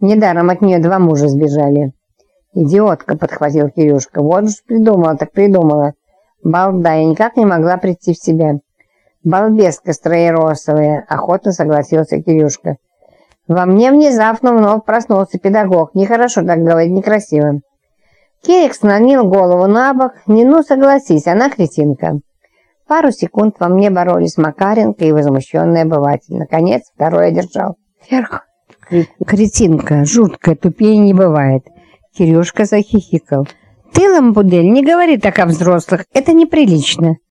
Недаром от нее два мужа сбежали. «Идиотка!» — подхватил Кирюшка. «Вот уж придумала, так придумала. Балда, я никак не могла прийти в себя». «Балбеска строеросовая!» — охотно согласился Кирюшка. «Во мне внезапно вновь проснулся педагог. Нехорошо так говорить, некрасиво». Кирик склонил голову на бок. «Не ну, согласись, она кретинка». Пару секунд во мне боролись Макаренко и возмущенный обыватель. Наконец, второй одержал. Вверх. Кретинка, жуткая, тупее не бывает. Кирюшка захихикал. «Ты, Ламбудель, не говори так о взрослых, это неприлично».